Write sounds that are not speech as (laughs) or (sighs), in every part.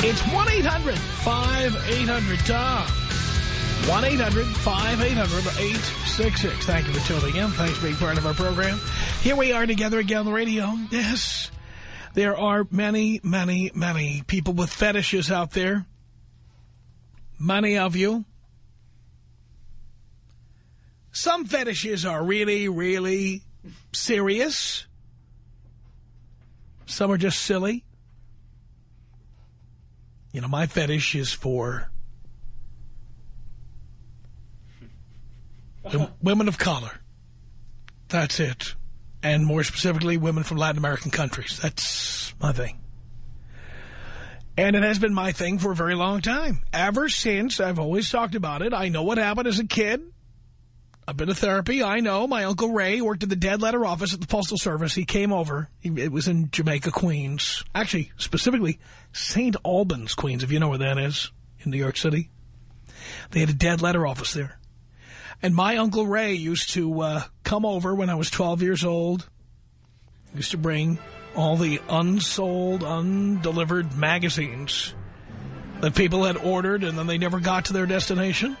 It's 1-800-5800-TOM. 1-800-5800-866. Thank you for tuning in. Thanks for being part of our program. Here we are together again on the radio. Yes, there are many, many, many people with fetishes out there. Many of you. Some fetishes are really, really serious. Some are just silly. You know, my fetish is for (laughs) women of color. That's it. And more specifically, women from Latin American countries. That's my thing. And it has been my thing for a very long time. Ever since, I've always talked about it. I know what happened as a kid. I've been to therapy. I know. My Uncle Ray worked at the dead letter office at the Postal Service. He came over. He, it was in Jamaica, Queens. Actually, specifically, St. Albans, Queens, if you know where that is, in New York City. They had a dead letter office there. And my Uncle Ray used to uh, come over when I was 12 years old. He used to bring all the unsold, undelivered magazines that people had ordered and then they never got to their destination.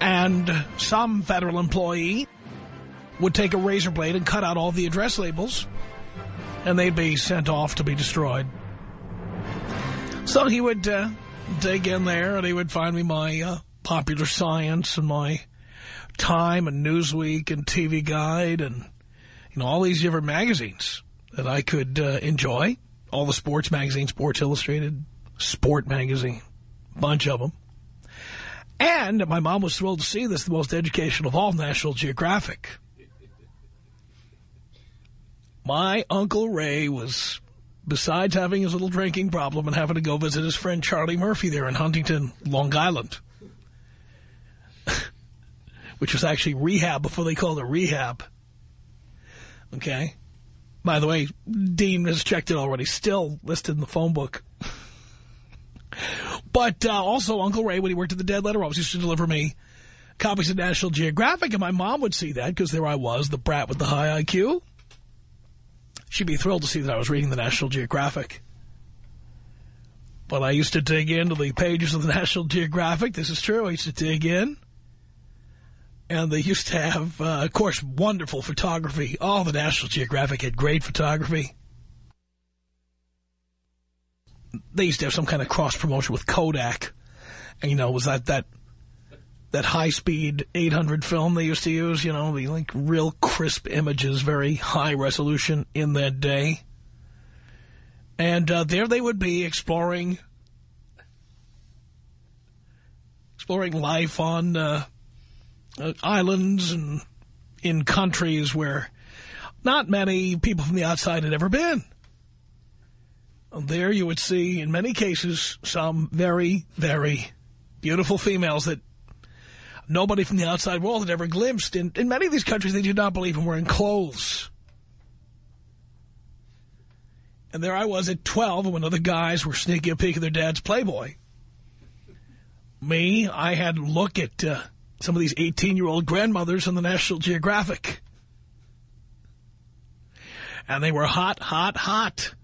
And some federal employee would take a razor blade and cut out all the address labels and they'd be sent off to be destroyed. So he would uh, dig in there and he would find me my uh, Popular Science and my Time and Newsweek and TV Guide and, you know, all these different magazines that I could uh, enjoy. All the sports magazines, Sports Illustrated, Sport Magazine, bunch of them. And my mom was thrilled to see this, the most educational of all, National Geographic. My Uncle Ray was, besides having his little drinking problem and having to go visit his friend Charlie Murphy there in Huntington, Long Island, (laughs) which was actually rehab before they called it rehab. Okay? By the way, Dean has checked it already, still listed in the phone book. (laughs) but uh, also, Uncle Ray, when he worked at the Dead Letter Office, used to deliver me copies of National Geographic, and my mom would see that because there I was, the brat with the high IQ. She'd be thrilled to see that I was reading the National Geographic. But I used to dig into the pages of the (laughs) National Geographic. This is true. I used to dig in. And they used to have, uh, of course, wonderful photography. Oh, the National Geographic had great photography. They used to have some kind of cross-promotion with Kodak. And, you know, was that that that high-speed 800 film they used to use, you know, the like real crisp images, very high resolution in that day. And uh, there they would be exploring exploring life on uh, uh, islands and in countries where not many people from the outside had ever been. There you would see, in many cases, some very, very beautiful females that nobody from the outside world had ever glimpsed. In, in many of these countries, they did not believe in wearing clothes. And there I was at 12 when other guys were sneaking a peek at their dad's Playboy. Me, I had to look at uh, some of these 18-year-old grandmothers on the National Geographic. And they were hot, hot, hot.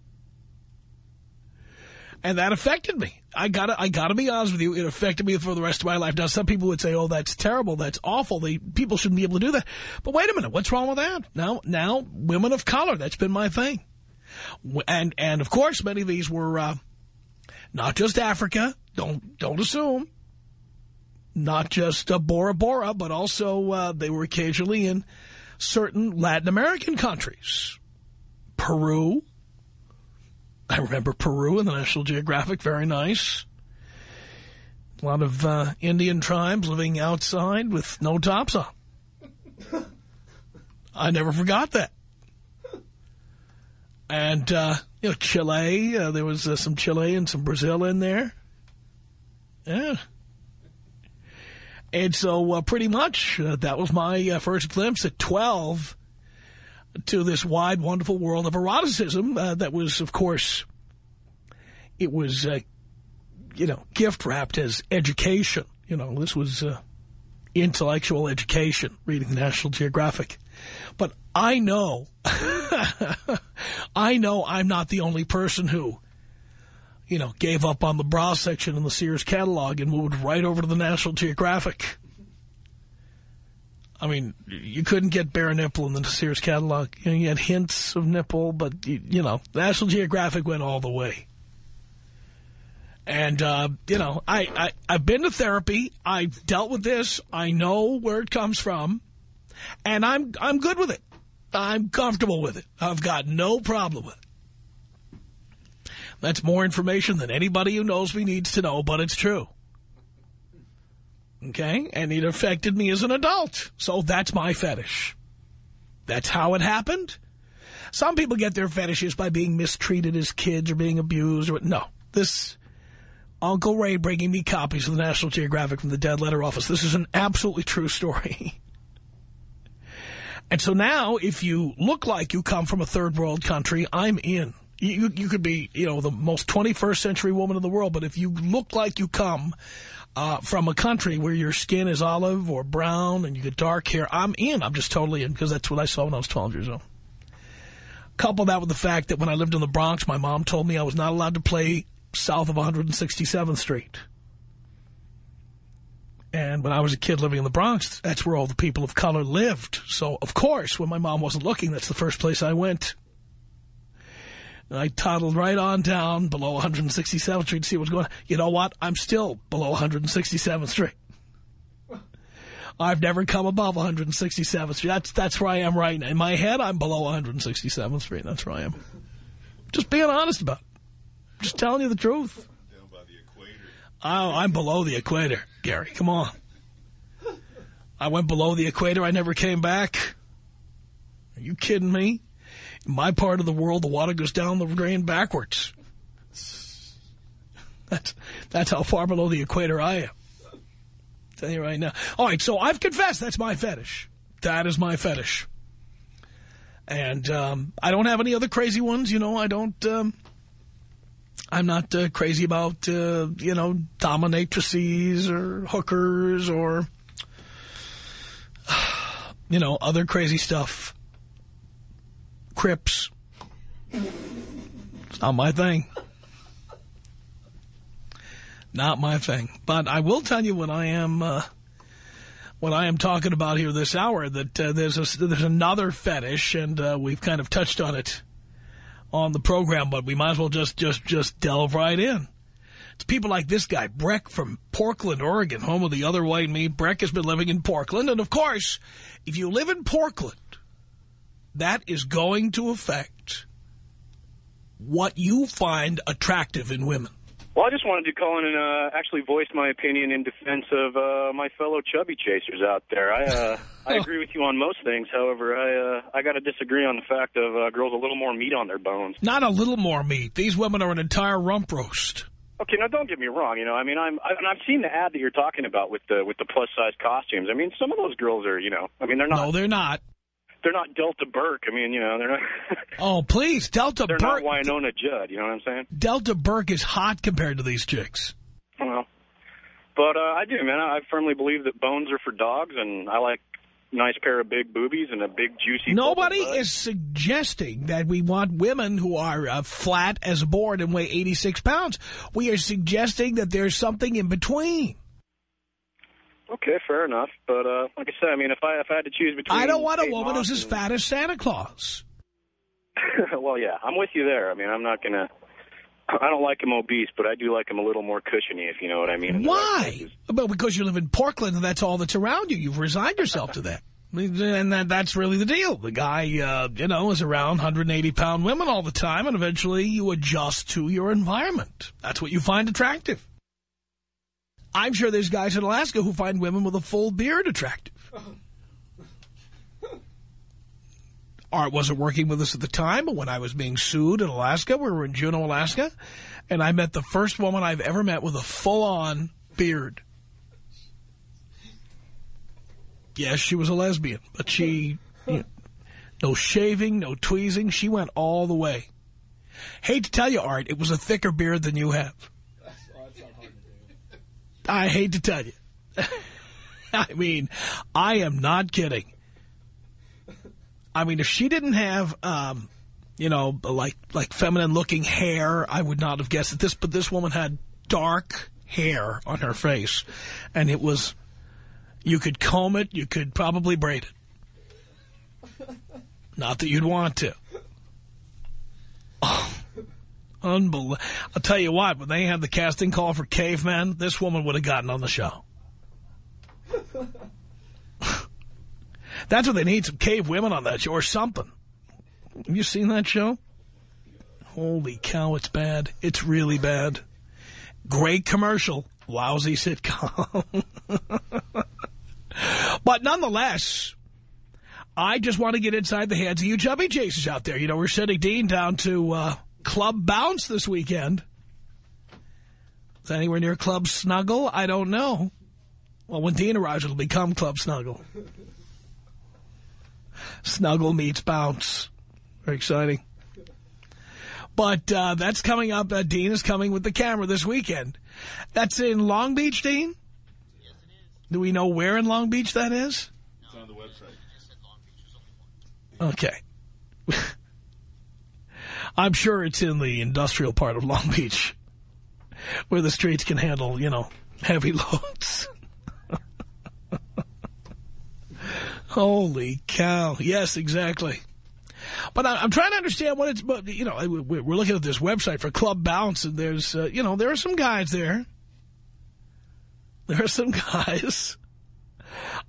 And that affected me. I gotta, I gotta be honest with you. It affected me for the rest of my life. Now, some people would say, "Oh, that's terrible. That's awful. People shouldn't be able to do that." But wait a minute, what's wrong with that? Now, now, women of color. That's been my thing. And and of course, many of these were uh, not just Africa. Don't don't assume. not just uh, Bora Bora, but also uh, they were occasionally in certain Latin American countries. Peru. I remember Peru in the National Geographic, very nice. A lot of uh, Indian tribes living outside with no tops on. I never forgot that. And, uh, you know, Chile, uh, there was uh, some Chile and some Brazil in there. Yeah. And so uh, pretty much uh, that was my first glimpse at 12 to this wide, wonderful world of eroticism uh, that was, of course, it was, uh, you know, gift-wrapped as education. You know, this was uh, intellectual education, reading the National Geographic. But I know, (laughs) I know I'm not the only person who you know, gave up on the bra section in the Sears catalog and moved right over to the National Geographic. I mean, you couldn't get bare nipple in the Sears catalog. You, know, you had hints of nipple, but, you, you, know, National Geographic went all the way. And, uh, you know, I, I, I've been to therapy. I've dealt with this. I know where it comes from. And I'm, I'm good with it. I'm comfortable with it. I've got no problem with it. That's more information than anybody who knows me needs to know, but it's true. Okay? And it affected me as an adult. So that's my fetish. That's how it happened. Some people get their fetishes by being mistreated as kids or being abused. or No. This Uncle Ray bringing me copies of the National Geographic from the Dead Letter Office. This is an absolutely true story. (laughs) and so now, if you look like you come from a third world country, I'm in you, you could be, you know, the most 21st century woman in the world, but if you look like you come uh, from a country where your skin is olive or brown and you get dark hair, I'm in. I'm just totally in because that's what I saw when I was 12 years old. Couple that with the fact that when I lived in the Bronx, my mom told me I was not allowed to play south of 167th Street. And when I was a kid living in the Bronx, that's where all the people of color lived. So, of course, when my mom wasn't looking, that's the first place I went. And I toddled right on down below 167th Street to see what's going on. You know what? I'm still below 167th Street. I've never come above 167th Street. That's that's where I am right now. In my head, I'm below 167th Street. That's where I am. Just being honest about it. Just telling you the truth. Down by the equator. Oh, I'm below the equator, Gary. Come on. I went below the equator. I never came back. Are you kidding me? My part of the world, the water goes down the drain backwards. That's, that's how far below the equator I am. Tell you right now. All right, so I've confessed that's my fetish. That is my fetish. And um, I don't have any other crazy ones. You know, I don't... Um, I'm not uh, crazy about, uh, you know, dominatrices or hookers or, (sighs) you know, other crazy stuff. Crips. It's not my thing. Not my thing. But I will tell you what I am... Uh, what I am talking about here this hour, that uh, there's a, there's another fetish, and uh, we've kind of touched on it on the program, but we might as well just just just delve right in. It's people like this guy, Breck from Portland, Oregon, home of the other white meat. Breck has been living in Portland, and of course, if you live in Portland, that is going to affect what you find attractive in women. Well, I just wanted to call in and uh, actually voice my opinion in defense of uh, my fellow chubby chasers out there. I uh, (laughs) I agree with you on most things. However, I uh, I got to disagree on the fact of uh, girls a little more meat on their bones. Not a little more meat. These women are an entire rump roast. Okay, now don't get me wrong. You know, I mean, I'm I, and I've seen the ad that you're talking about with the with the plus size costumes. I mean, some of those girls are, you know, I mean, they're not. No, they're not. They're not Delta Burke. I mean, you know, they're not. (laughs) oh, please, Delta they're Burke. not Wynonna Judd. You know what I'm saying? Delta Burke is hot compared to these chicks. Well, but uh, I do, man. I firmly believe that bones are for dogs, and I like nice pair of big boobies and a big juicy. Nobody is suggesting that we want women who are uh, flat as a board and weigh 86 pounds. We are suggesting that there's something in between. Okay, fair enough. But uh, like I said, I mean, if I if I had to choose between, I don't want a woman who's as fat as Santa Claus. (laughs) well, yeah, I'm with you there. I mean, I'm not gonna. I don't like him obese, but I do like him a little more cushiony, if you know what I mean. Why? Well, because you live in Portland and that's all that's around you. You've resigned yourself to that. (laughs) And that, that's really the deal. The guy, uh, you know, is around 180-pound women all the time, and eventually you adjust to your environment. That's what you find attractive. I'm sure there's guys in Alaska who find women with a full beard attractive. (laughs) Art wasn't working with us at the time, but when I was being sued in Alaska, we were in Juneau, Alaska, and I met the first woman I've ever met with a full-on beard. Yes, she was a lesbian, but she, you know, no shaving, no tweezing. She went all the way. Hate to tell you, Art, it was a thicker beard than you have. I hate to tell you. (laughs) I mean, I am not kidding. I mean, if she didn't have, um, you know, like like feminine-looking hair, I would not have guessed. This, but this woman had dark hair on her face, and it was you could comb it. You could probably braid it. Not that you'd want to. Oh, unbelievable. I'll tell you what, when they had the casting call for Caveman, this woman would have gotten on the show. (laughs) That's what they need, some cave women on that show or something. Have you seen that show? Holy cow, it's bad. It's really bad. Great commercial. Lousy sitcom. (laughs) But nonetheless, I just want to get inside the heads of you chubby chasers out there. You know, we're sending Dean down to uh, Club Bounce this weekend. Is anywhere near Club Snuggle? I don't know. Well, when Dean arrives, it'll become Club Snuggle. Snuggle meets Bounce. Very exciting. But uh, that's coming up. Uh, Dean is coming with the camera this weekend. That's in Long Beach, Dean? Yes, it is. Do we know where in Long Beach that is? It's on the website. Okay. (laughs) I'm sure it's in the industrial part of Long Beach where the streets can handle, you know, heavy (laughs) loads. Holy cow. Yes, exactly. But I'm trying to understand what it's, but you know, we're looking at this website for Club Bounce, and there's, uh, you know, there are some guys there there are some (laughs) guys.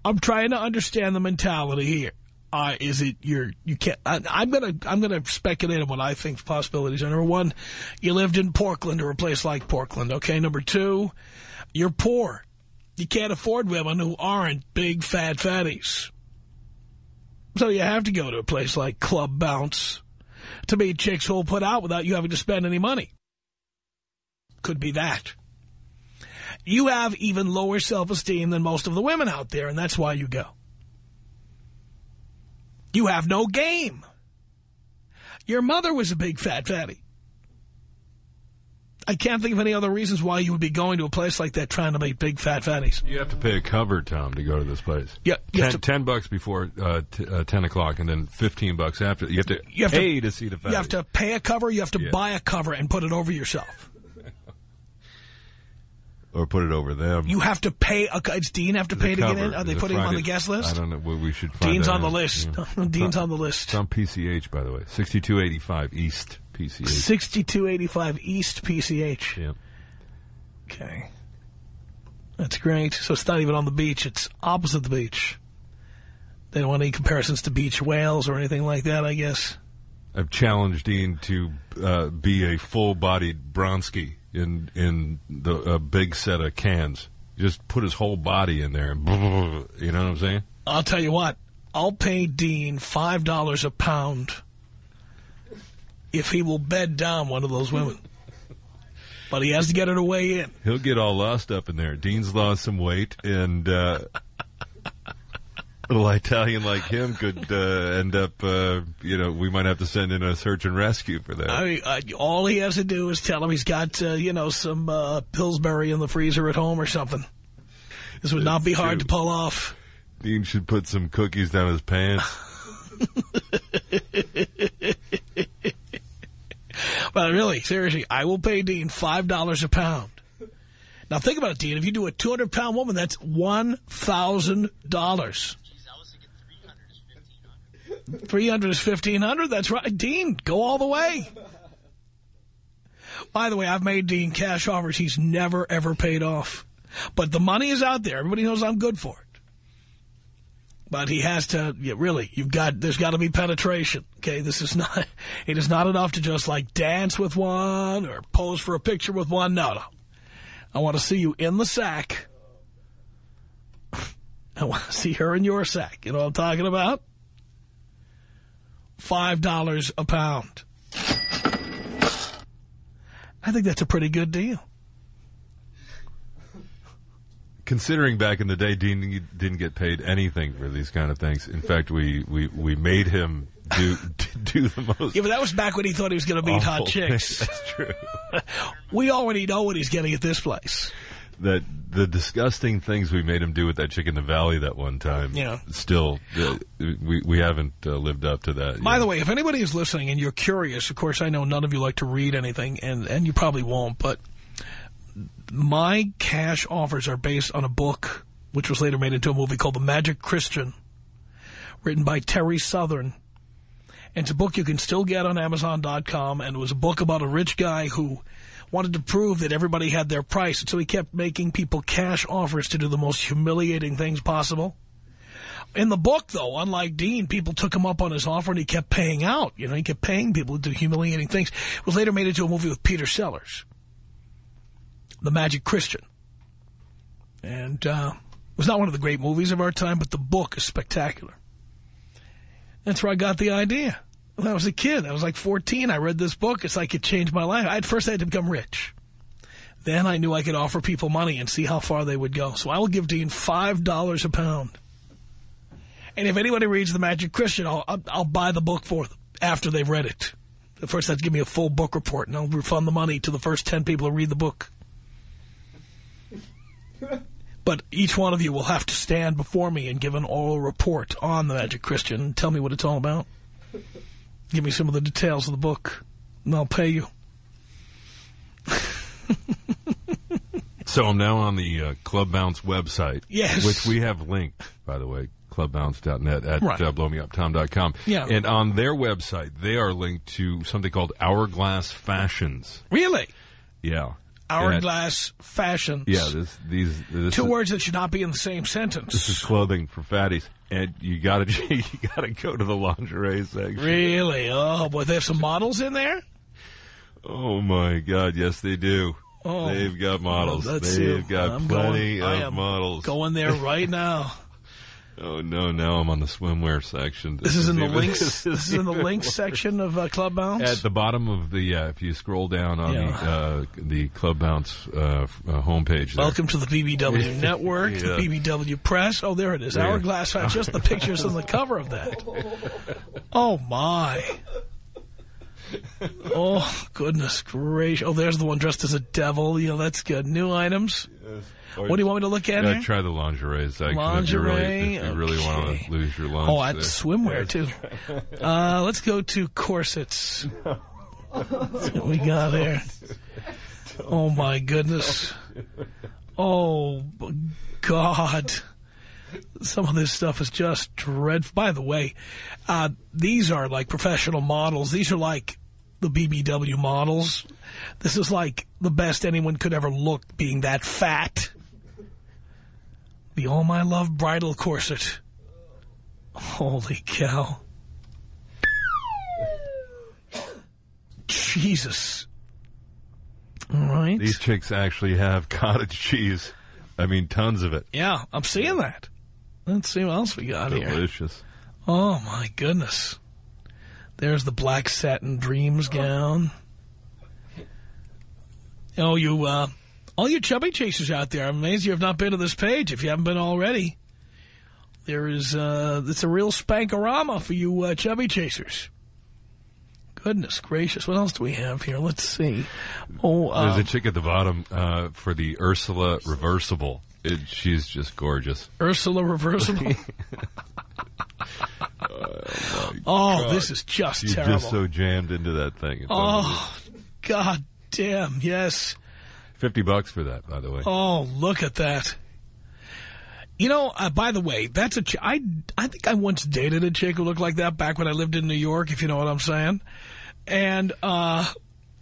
I'm trying to understand the mentality here. Uh, is it you're you can't? I, am gonna I'm gonna speculate on what I think possibilities are. Number one, you lived in Portland or a place like Portland. Okay. Number two, you're poor. You can't afford women who aren't big fat fatties. So you have to go to a place like Club Bounce to meet chicks who'll put out without you having to spend any money. Could be that you have even lower self-esteem than most of the women out there, and that's why you go. You have no game. Your mother was a big fat fatty. I can't think of any other reasons why you would be going to a place like that trying to make big fat fatties. You have to pay a cover, Tom, to go to this place. Yeah, ten, to, ten bucks before uh, uh, ten o'clock, and then fifteen bucks after. You have to you have pay to, to, see the fatties. You have to pay a cover. You have to yeah. buy a cover and put it over yourself. Or put it over them. You have to pay. A, does Dean have to pay to get in? Are they putting him on the guest list? I don't know. Well, we should find Dean's on the list. Yeah. (laughs) Dean's on the list. It's on PCH, by the way. 6285 East PCH. 6285 East PCH. Yeah. Okay. That's great. So it's not even on the beach. It's opposite the beach. They don't want any comparisons to beach whales or anything like that, I guess. I've challenged Dean to uh, be a full-bodied Bronski in in the a big set of cans. Just put his whole body in there, and (laughs) you know what I'm saying? I'll tell you what. I'll pay Dean five dollars a pound if he will bed down one of those women. But he has to get her to weigh in. He'll get all lost up in there. Dean's lost some weight, and uh, little Italian like him could uh, end up, uh, you know, we might have to send in a search and rescue for that. I mean, uh, all he has to do is tell him he's got, uh, you know, some uh, Pillsbury in the freezer at home or something. This would not be hard to pull off. Dean should put some cookies down his pants. (laughs) but really, seriously, I will pay Dean $5 a pound. Now think about it, Dean. If you do a 200-pound woman, that's $1,000. 300 is 1500 That's right. Dean, go all the way. By the way, I've made Dean cash offers he's never, ever paid off. But the money is out there. Everybody knows I'm good for it. But he has to, yeah, really, you've got, there's got to be penetration. Okay, this is not, (laughs) it is not enough to just like dance with one or pose for a picture with one. No, no. I want to see you in the sack. (laughs) I want to see her in your sack. You know what I'm talking about? $5 a pound. I think that's a pretty good deal. Considering back in the day, Dean didn't get paid anything for these kind of things. In fact, we, we, we made him do (laughs) do the most. Yeah, but that was back when he thought he was going to meet hot chicks. (laughs) That's true. (laughs) we already know what he's getting at this place. That the disgusting things we made him do with that chick in the valley that one time. Yeah. Still, uh, we we haven't uh, lived up to that. By yet. the way, if anybody is listening and you're curious, of course, I know none of you like to read anything, and, and you probably won't, but my cash offers are based on a book, which was later made into a movie called The Magic Christian, written by Terry Southern. And it's a book you can still get on Amazon.com, and it was a book about a rich guy who wanted to prove that everybody had their price, and so he kept making people cash offers to do the most humiliating things possible. In the book, though, unlike Dean, people took him up on his offer and he kept paying out. You know, he kept paying people to do humiliating things. It was later made into a movie with Peter Sellers, The Magic Christian. And uh, it was not one of the great movies of our time, but the book is spectacular. That's where I got the idea. When I was a kid, I was like 14, I read this book. It's like it changed my life. I, at first, I had to become rich. Then I knew I could offer people money and see how far they would go. So I will give Dean $5 a pound. And if anybody reads The Magic Christian, I'll, I'll, I'll buy the book for them after they've read it. But first, they have to give me a full book report, and I'll refund the money to the first 10 people who read the book. But each one of you will have to stand before me and give an oral report on The Magic Christian and tell me what it's all about. Give me some of the details of the book, and I'll pay you. (laughs) So I'm now on the uh, Club Bounce website. Yes. Which we have linked, by the way, clubbounce.net at Right. uh, blowmeuptom.com. Yeah. And on their website, they are linked to something called Hourglass Fashions. Really? Yeah. Hourglass fashions. Yeah, this, these, this Two is, words that should not be in the same sentence. This is clothing for fatties. And you gotta, (laughs) you gotta go to the lingerie section. Really? Oh, boy, they have some models in there? Oh my God, yes they do. Oh. They've got models. They've see. got I'm plenty going- of models. Going there right now. Oh no, now I'm on the swimwear section. This is in the even- links. this (laughs) This is in the links worse. (laughs) section of uh, Club Bounce. At the bottom of the, uh, if you scroll down on Yeah. the uh, the Club Bounce uh, uh, homepage, there. Welcome to the BBW (laughs) Network, Yeah. the BBW Press. Oh, there it is. Yeah. Hourglass. Just the pictures on the cover of that. Oh my. Oh goodness gracious! Oh, there's the one dressed as a devil. You know that's good. New items. What do you want me to look at Yeah, try the lingerie section if you really, Lingerie, if you really want to lose your lunch. Oh, there. swimwear too. (laughs) Uh, let's go to corsets. What we got there. Oh my goodness. Oh God. Some of this stuff is just dreadful. By the way, uh, these are like professional models. These are like the BBW models. This is like the best anyone could ever look being that fat. The All My Love bridal corset. Holy cow. Jesus. All right. These chicks actually have (laughs) cottage cheese. I mean, tons of it. yeah, I'm seeing that. Let's see what else we got here. Delicious. Oh, my goodness. There's the black satin dreams gown. Oh, you, uh, all you chubby chasers out there, I'm amazed you have not been to this page if you haven't been already. There is, uh, it's a real spankorama for you uh, chubby chasers. Goodness gracious. What else do we have here? Let's see. Oh, There's um, a chick at the bottom uh, for the Ursula reversible. It, she's just gorgeous. Ursula reversible. (laughs) (laughs) oh, this is just She's terrible. just so jammed into that thing. It's oh, God damn. Yes. Fifty bucks for that, by the way. Oh, look at that. You know, uh, by the way, that's a I, I think I once dated a chick who looked like that back when I lived in New York, if you know what I'm saying. And uh,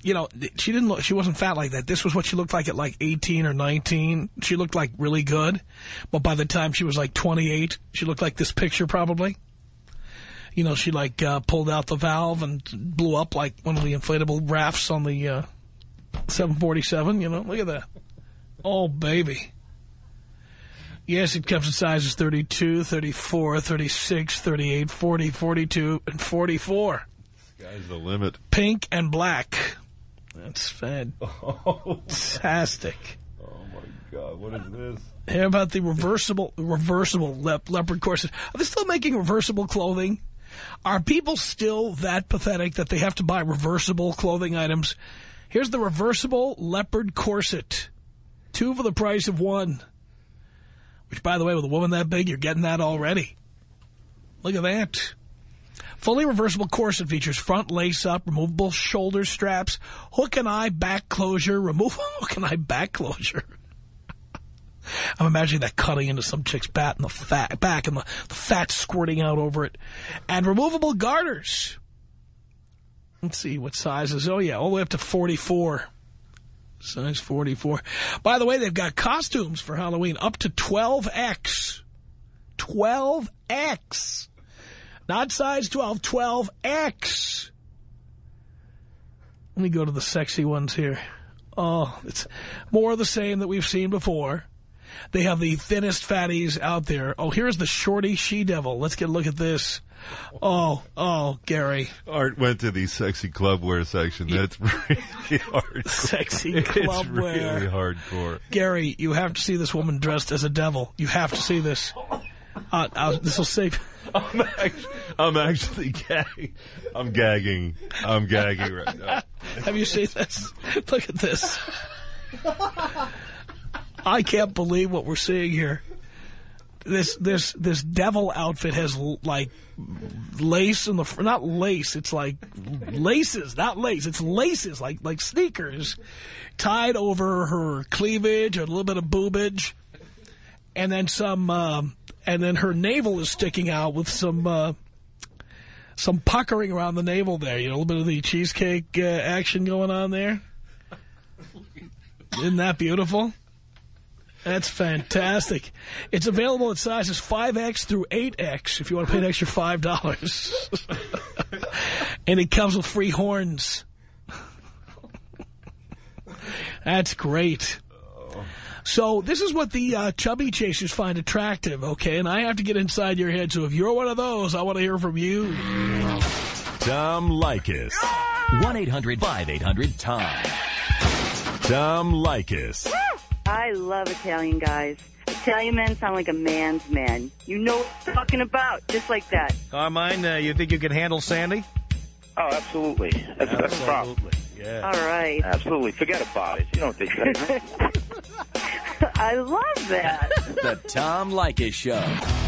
you know, she didn't look, she wasn't fat like that. This was what she looked like at like 18 or 19. She looked like really good. But by the time she was like 28, she looked like this picture probably. You know, she like uh, pulled out the valve and blew up like one of the inflatable rafts on the uh, 747. You know, look at that. Oh, baby. Yes, it comes in sizes 32, 34, 36, 38, 40, 42, and 44. Sky's the limit. Pink and black. That's (laughs) fantastic. Oh, my God. What is this? How about the reversible reversible le leopard corset? Are they still making reversible clothing? Are people still that pathetic that they have to buy reversible clothing items? Here's the reversible leopard corset. Two for the price of one. Which, by the way, with a woman that big, you're getting that already. Look at that. Fully reversible corset features front lace-up, removable shoulder straps, hook and eye back closure, removable (laughs) hook and eye back closure. (laughs) I'm imagining that cutting into some chick's bat in the fat, back and the, the fat squirting out over it. And removable garters. Let's see what sizes. Oh, yeah, all the way up to 44. Size 44. By the way, they've got costumes for Halloween up to 12X. 12X. Not size 12, 12X. Let me go to the sexy ones here. Oh, it's more of the same that we've seen before. They have the thinnest fatties out there. Oh, here's the shorty she-devil. Let's get a look at this. Oh, oh, Gary. Art went to the sexy club wear section. That's (laughs) really hard. Sexy club it's wear. really hardcore. Gary, you have to see this woman dressed as a devil. You have to see this. Uh, this will save... (laughs) I'm actually, I'm actually gagging. I'm gagging. I'm gagging right now. (laughs) Have you seen this? Look at this. I can't believe what we're seeing here. This this this devil outfit has like lace in the not lace. It's like laces, not lace. It's laces like like sneakers tied over her cleavage, a little bit of boobage, and then some. Um, and then her navel is sticking out with some uh, some puckering around the navel there. You know, a little bit of the cheesecake uh, action going on there. Isn't that beautiful? That's fantastic. It's available in sizes 5X through 8X if you want to pay an extra $5. (laughs) and it comes with free horns. That's great. So this is what the uh, chubby chasers find attractive, okay? And I have to get inside your head. So if you're one of those, I want to hear from you. Tom Leykis. 1-800-5800-TOM. Tom Leykis. I love Italian guys. Italian men sound like a man's man. You know what I'm talking about, just like that. Carmine, uh, you think you can handle Sandy? Oh, absolutely. That's, that's the problem. Yeah. All right. Absolutely. Forget about it. You don't think that. (laughs) I love that. The Tom Leykis Show.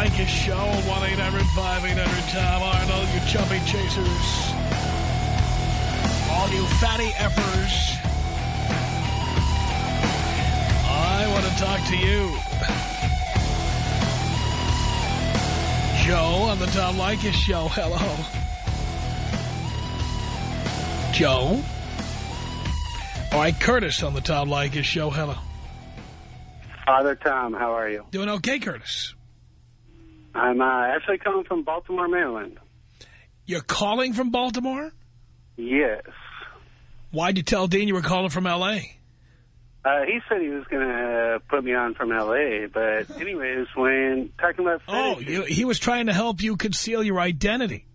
Tom Leykis Show, 1-800-5800-TOM. Arnold, you chubby chasers. All you fatty effers. I want to talk to you. Joe on the Tom Leykis Show. Hello. Joe. All right, Curtis on the Tom Leykis Show. Hello. Father Tom, how are you? Doing okay, Curtis? I'm uh, actually calling from Baltimore, Maryland. You're calling from Baltimore? Yes. Why'd you tell Dean you were calling from L.A.? Uh, he said he was going to put me on from L.A., but (laughs) anyways, when talking about Oh, you, he was trying to help you conceal your identity.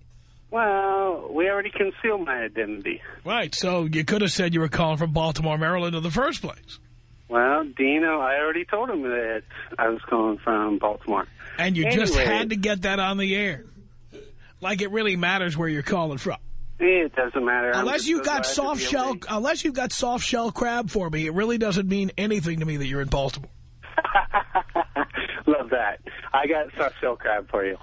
well, we already concealed my identity. Right, so you could have said you were calling from Baltimore, Maryland in the first place. Well, Dino, I already told him that I was calling from Baltimore. And you just had to get that on the air. Like it really matters where you're calling from. It doesn't matter. Unless you've so got soft shell, awake. unless you've got soft shell crab for me, it really doesn't mean anything to me that you're in Baltimore. (laughs) Love that. I got soft shell crab for you.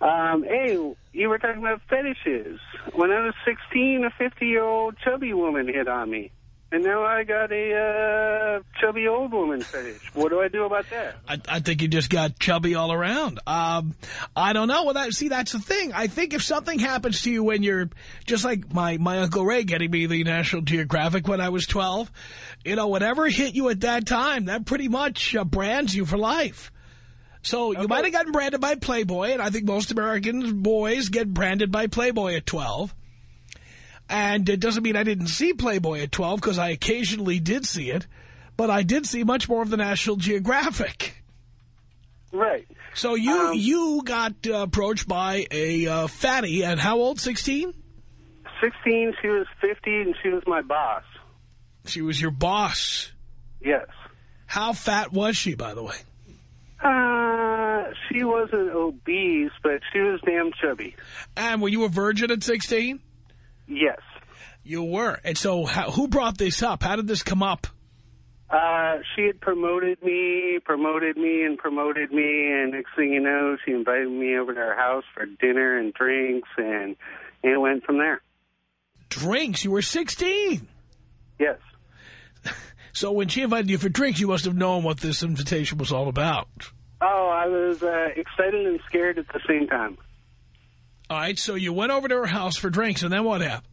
Um, hey, you were talking about fetishes. When I was 16, a 50-year-old chubby woman hit on me. And now I got a uh, chubby old woman fetish. What do I do about that? I, I think you just got chubby all around. Um, I don't know. Well, that, see, that's the thing. I think if something happens to you when you're, just like my, my Uncle Ray getting me the National Geographic when I was 12, you know, whatever hit you at that time, that pretty much uh, brands you for life. So you might have gotten branded by Playboy, and I think most American boys get branded by Playboy at 12. And it doesn't mean I didn't see Playboy at 12, because I occasionally did see it. But I did see much more of the National Geographic. Right. So you Um, you got uh, approached by a uh, fatty at how old, 16? 16, she was 50, and she was my boss. She was your boss. Yes. How fat was she, by the way? Uh, she wasn't obese, but she was damn chubby. And were you a virgin at 16? Yes. You were. And so how, who brought this up? How did this come up? Uh, she had promoted me, promoted me, and promoted me, and next thing you know, she invited me over to her house for dinner and drinks, and, and it went from there. Drinks. You were 16. Yes. (laughs) So when she invited you for drinks, you must have known what this invitation was all about. Oh, I was uh, excited and scared at the same time. All right, so you went over to her house for drinks, and then what happened?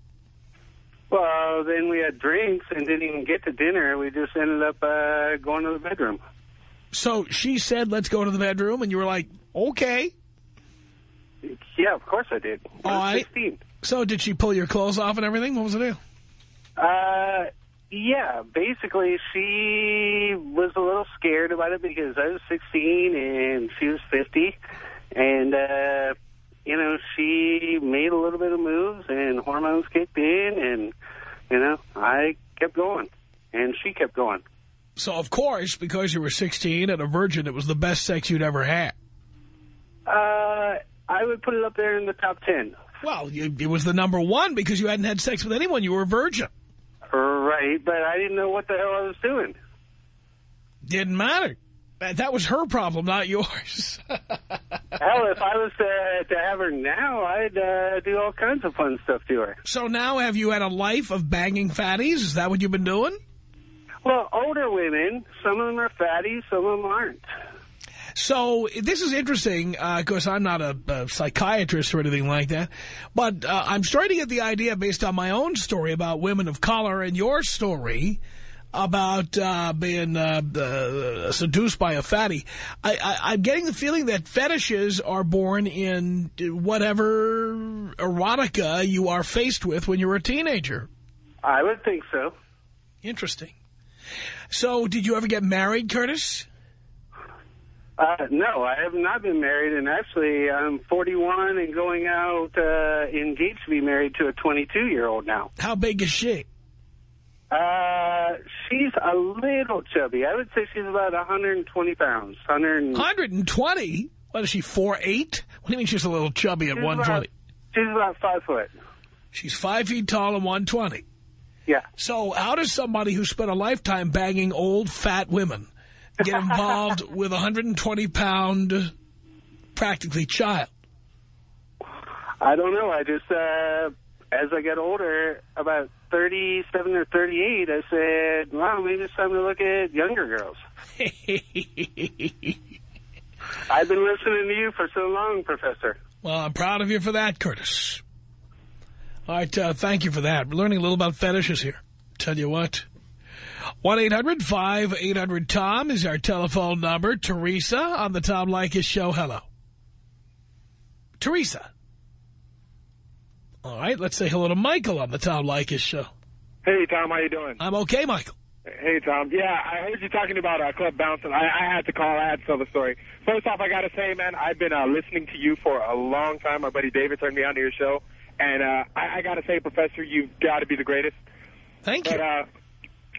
Well, then we had drinks and didn't even get to dinner. We just ended up uh, going to the bedroom. So she said, let's go to the bedroom, and you were like, okay. Yeah, of course I did. I All right. 16. So did she pull your clothes off and everything? What was the deal? Uh, yeah, basically she was a little scared about it because I was 16 and she was 50. And, uh, you know, she made a little bit of moves and hormones kicked in and, you know, I kept going. And she kept going. So, of course, because you were 16 and a virgin, it was the best sex you'd ever had. Uh, I would put it up there in the top 10. Well, you, it was the number one because you hadn't had sex with anyone. You were a virgin. Right, but I didn't know what the hell I was doing. Didn't matter. That, that was her problem, not yours. (laughs) Hell, if I was to, to have her now, I'd uh, do all kinds of fun stuff to her. so now have you had a life of banging fatties? Is that what you've been doing? Well, older women, some of them are fatties, some of them aren't. So this is interesting because I'm not a, a psychiatrist or anything like that, but uh, I'm starting to get the idea based on my own story about women of color and your story about uh, being uh, uh, seduced by a fatty. I, I, I'm getting the feeling that fetishes are born in whatever erotica you are faced with when you're a teenager. I would think so. Interesting. So did you ever get married, Curtis? Uh, no, I have not been married, and actually I'm 41 and going out uh, engaged to be married to a 22-year-old now. How big is she? Uh, she's a little chubby. I would say she's about 120 pounds. 100. 120? What is she, 4'8"? What do you mean she's a little chubby at She's 120? about, she's about five foot. She's 5 feet tall and 120. Yeah. So how does somebody who spent a lifetime banging old, fat women get involved (laughs) with a 120-pound, practically child? I don't know. I just, uh, as I get older, about 37 or 38, I said, well, maybe it's time to look at younger girls. (laughs) I've been listening to you for so long, Professor. well, I'm proud of you for that, Curtis. All right, uh, thank you for that. We're learning a little about fetishes here. Tell you what. 1-800-5800-TOM is our telephone number. Teresa on the Tom Leykis show. Hello. Teresa. All right, let's say hello to Michael on the Tom Leykis show. Hey, Tom, how you doing? I'm okay, Michael. Hey, Tom. Yeah, I heard you talking about uh, Club Bouncing. I, I had to call. I had to tell the story. First off, I got to say, man, I've been uh, listening to you for a long time. My buddy David turned me on to your show. And uh, I, I got to say, Professor, you've got to be the greatest. Thank you. But, uh,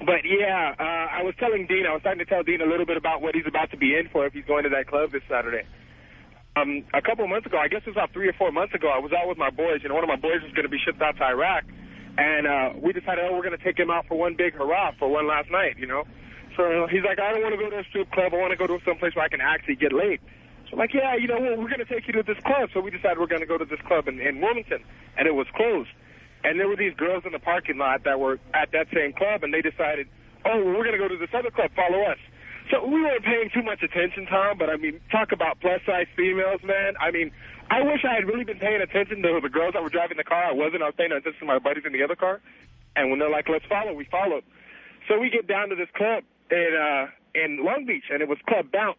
but yeah, uh, I was telling Dean, I was starting to tell Dean a little bit about what he's about to be in for if he's going to that club this Saturday. Um, a couple of months ago, I guess it was about three or four months ago, I was out with my boys, and one of my boys was going to be shipped out to Iraq. And uh, we decided, oh, we're going to take him out for one big hurrah for one last night, you know. So he's like, I don't want to go to a strip club. I want to go to some place where I can actually get laid. So I'm like, yeah, you know, well, we're going to take you to this club. So we decided we're going to go to this club in, in Wilmington, and it was closed. and there were these girls in the parking lot that were at that same club, and they decided, oh, well, we're going to go to this other club, follow us. So we weren't paying too much attention, Tom, but, I mean, talk about plus-size females, man. I mean, I wish I had really been paying attention to the girls that were driving the car. I wasn't. I was paying attention to my buddies in the other car. And when they're like, let's follow, we followed. So we get down to this club in, uh, in Long Beach, and it was Club Bounce.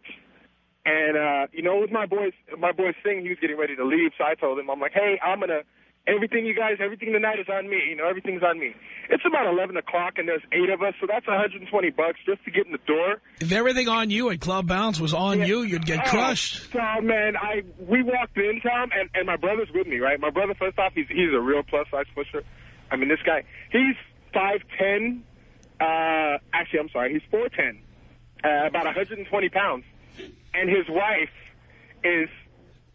And, uh, you know, it was my boys, my boys thing, he was getting ready to leave, so I told him, I'm like, hey, I'm going to, everything you guys, everything tonight is on me. You know, everything's on me. It's about 11 o'clock, and there's eight of us, so that's 120 bucks just to get in the door. If everything on you at Club Bounce was on Yeah. you, you'd get Oh, crushed. So, man, I we walked in, Tom, and, and my brother's with me, right? My brother, first off, he's he's a real plus-size pusher. I mean, this guy, he's 5'10". Uh, actually, I'm sorry, he's 4'10", uh, about 120 pounds. And his wife is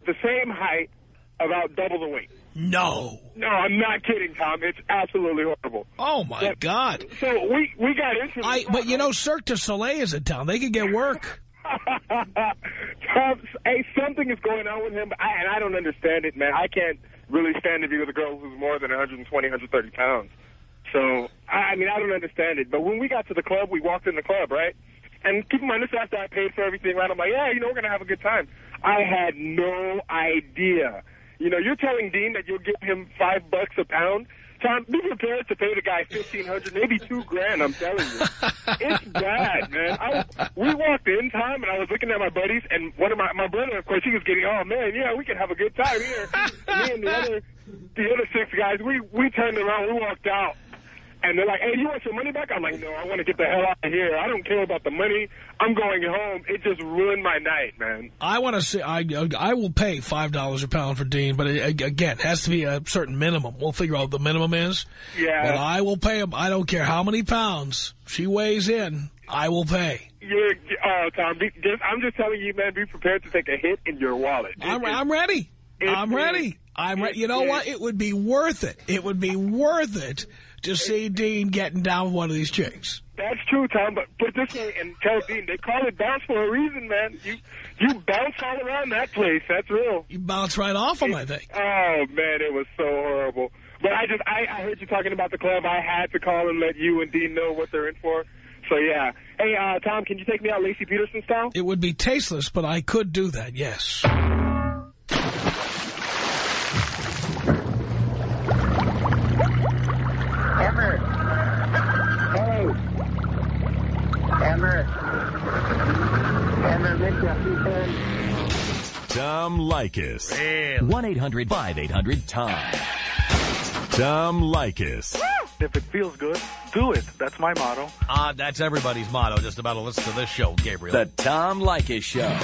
the same height, about double the weight. No. No, I'm not kidding, Tom. It's absolutely horrible. Oh, my Yeah. God. So we, we got into I, but, you know, Cirque du Soleil is in town. They could get work. (laughs) Tom, hey, something is going on with him, I, and I don't understand it, man. I can't really stand to be with a girl who's more than 120, 130 pounds. So, I, I mean, I don't understand it. But when we got to the club, we walked in the club, right? And keep in mind, this is after I paid for everything, right? I'm like, yeah, you know, we're going to have a good time. I had no idea. You know, you're telling Dean that you'll give him five bucks a pound. Tom, be prepared to pay the guy fifteen hundred, maybe two grand. I'm telling you, it's bad, man. I, we walked in, Tom, and I was looking at my buddies, and one of my my brother, of course, he was getting, oh man, yeah, we can have a good time here. Me and the other the other six guys, we we turned around, we walked out. And they're like, hey, you want your money back? I'm like, no, I want to get the hell out of here. I don't care about the money. I'm going home. It just ruined my night, man. I want to say, I, I will pay $5 a pound for Dean, but it, again, it has to be a certain minimum. We'll figure out what the minimum is. Yeah. But I will pay him. I don't care how many pounds she weighs in. I will pay. You're, oh, Tom, be, just, I'm just telling you, man, be prepared to take a hit in your wallet. I'm, It- I'm ready. I'm ready. I'm ready. You know what? It would be worth it. It would be worth it to see Dean getting down with one of these chicks. That's true, Tom, but put this way and tell Dean, they call it bounce for a reason, man. You you bounce all around that place. That's real. You bounce right off him, I think. Oh, man, it was so horrible. But I just, I, I heard you talking about the club. I had to call and let you and Dean know what they're in for. So, yeah. Hey, uh, Tom, can you take me out Laci Peterson style? It would be tasteless, but I could do that, yes. Emmer. Hey. Emmer. Emmer, miss you. Tom Leykis. 1-800-5800-TOM. Tom Leykis. If it feels good, do it. That's my motto. Uh, that's everybody's motto, just about to listen to this show, Gabriel. The Tom Leykis Show.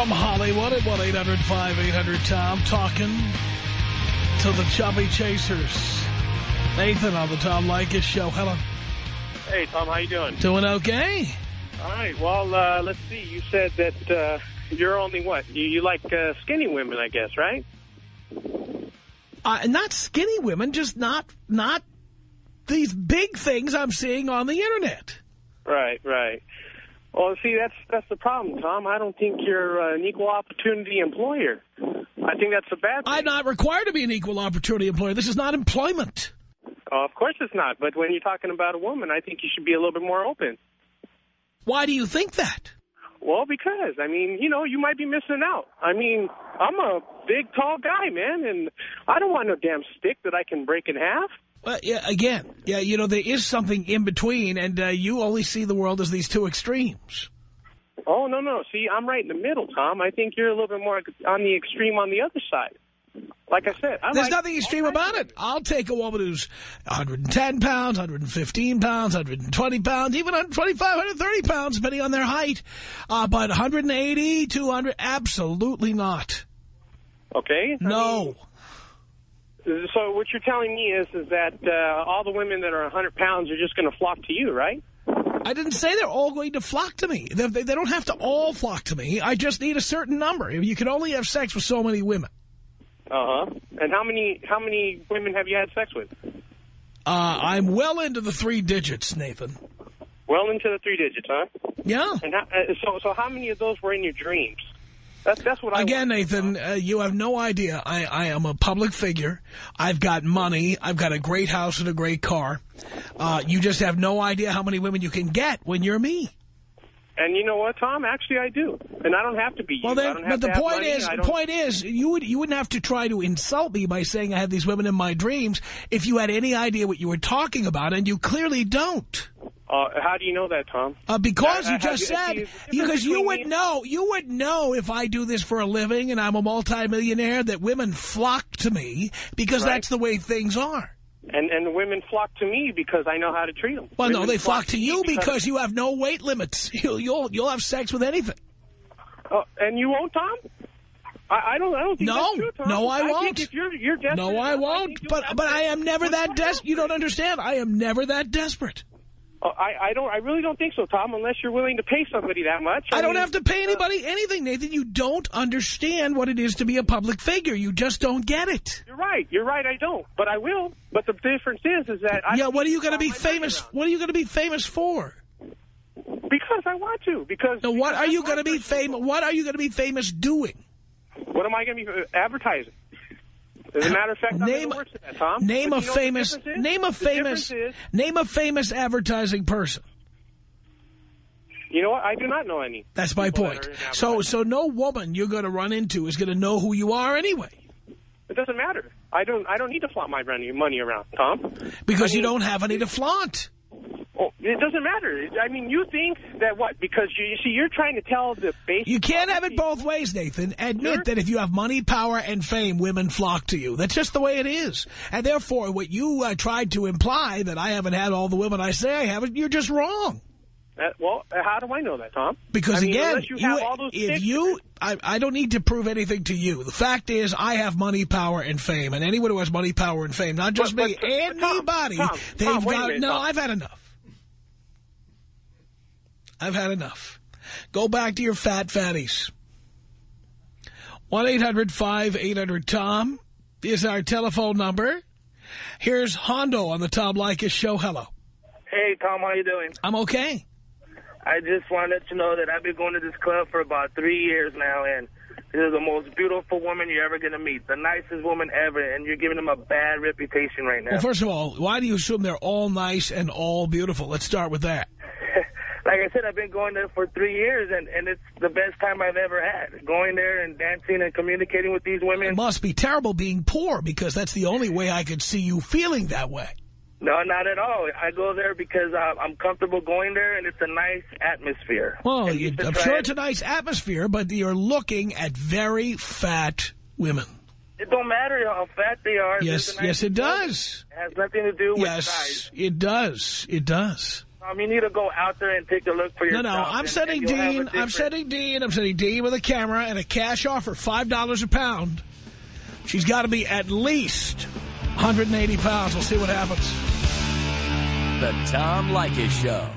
From Hollywood at 1-800-5800-TOM, talking to the Chubby Chasers. Nathan on the Tom Leykis Show. Hello. Hey, Tom, how you doing? Doing okay? All right. Well, uh, let's see. You said that uh, you're only what? You, you like uh, skinny women, I guess, right? Uh, not skinny women, just not not these big things I'm seeing on the Internet. Right, right. Well, see, that's that's the problem, Tom. I don't think you're uh, an equal opportunity employer. I think that's a bad thing. I'm not required to be an equal opportunity employer. This is not employment. Uh, of course it's not. But when you're talking about a woman, I think you should be a little bit more open. Why do you think that? Well, because, I mean, you know, you might be missing out. I mean, I'm a big, tall guy, man, and I don't want no damn stick that I can break in half. Well, yeah, again, yeah, you know, there is something in between, and uh, you only see the world as these two extremes. Oh, no, no. See, I'm right in the middle, Tom. I think you're a little bit more on the extreme on the other side. Like I said, I There's like, nothing extreme about it. I'll take a woman who's 110 pounds, 115 pounds, 120 pounds, even 125, 130 pounds, depending on their height. Uh, but 180, 200, absolutely not. Okay. I No. mean, so what you're telling me is is that uh, all the women that are 100 pounds are just going to flock to you, right? I didn't say they're all going to flock to me. They, they, they don't have to all flock to me. I just need a certain number. You can only have sex with so many women. Uh huh. And how many how many women have you had sex with? Uh, I'm well into the three digits, Nathan. Well into the three digits, huh? Yeah. And how, uh, so so how many of those were in your dreams? That's that's what I Again. Nathan, uh, you have no idea. I, I am a public figure. I've got money. I've got a great house and a great car. Uh, you just have no idea how many women you can get when you're me. And you know what, Tom? Actually, I do. And I don't have to be you. Well, I then, don't have but the point money. is, the point is, you would you wouldn't have to try to insult me by saying I have these women in my dreams if you had any idea what you were talking about, and you clearly don't. Uh, how do you know that, Tom? Uh, because I- I- you just have said, you- because you would know, you would know if I do this for a living and I'm a multimillionaire that women flock to me because Right. that's the way things are. And and women flock to me because I know how to treat them. Well, no, they flock to me you because you have no weight limits. (laughs) You'll, you'll, you'll have sex with anything. Oh, and you won't, Tom? I, I don't. I don't think No, true, Tom. no, I think won't. if you're you're desperate, No, I won't. But, but I am never that desperate. You don't understand. I am never that desperate. Oh, I, I don't. I really don't think so, Tom. Unless you're willing to pay somebody that much. I don't mean, have to pay anybody anything, Nathan. You don't understand what it is to be a public figure. You just don't get it. You're right. You're right. I don't. But I will. But the difference is, is that I yeah, what are you going to be famous? What are you going to be famous for? Because I want to. Because. Now, what because are you going to be famous? What are you going to be famous doing? What am I going to be uh, advertising? As a matter of fact, Name- that, Tom. Name a you know what the famous. Name a famous. is- Name a famous advertising person. You know what? I do not know any. That's my point. that So, so no woman you're going to run into is going to know who you are anyway, It doesn't matter. I don't. I don't need to flaunt my money money around, Tom. because I you mean- don't have any to flaunt. Oh, it doesn't matter. I mean, you think that what? Because you, you see, you're trying to tell the base. You can't have it both ways, Nathan. Admit Sure. that if you have money, power, and fame, women flock to you. That's just the way it is. And therefore, what you uh, tried to imply that I haven't had all the women I say I haven't, you're just wrong. Uh, well, uh, how do I know that, Tom? Because I mean, again, you have all those if you, I, I don't need to prove anything to you. The fact is, I have money, power, and fame, and anyone who has money, power, and fame, not just But- me, but- but anybody, Tom, they've Tom, got. minute, no. I've had enough. I've had enough. Go back to your fat fatties. one 800 tom is our telephone number. Here's Hondo on the Tom Leykis show. Hello. Hey, Tom, how you doing? I'm okay. I just want to let you know that I've been going to this club for about three years now, and this is the most beautiful woman you're ever going to meet, the nicest woman ever, and you're giving them a bad reputation right now. Well, first of all, why do you assume they're all nice and all beautiful? Let's start with that. (laughs) like I said, I've been going there for three years, and, and it's the best time I've ever had. Going there and dancing and communicating with these women. It must be terrible being poor because that's the only way I could see you feeling that way. No, not at all. I go there because uh, I'm comfortable going there, and it's a nice atmosphere. Well, you I'm sure it. it's a nice atmosphere, but you're looking at very fat women. It don't matter how fat they are. Yes, nice yes, it does. It has nothing to do with Yes, size. it does. It does. Um, you need to go out there and take a look for No, yourself. no, I'm and- sending and you'll Dean, I'm different- sending Dean, I'm sending Dean with a camera and a cash offer, $5 a pound. She's got to be at least 180 pounds. We'll see what happens. The Tom Leykis Show.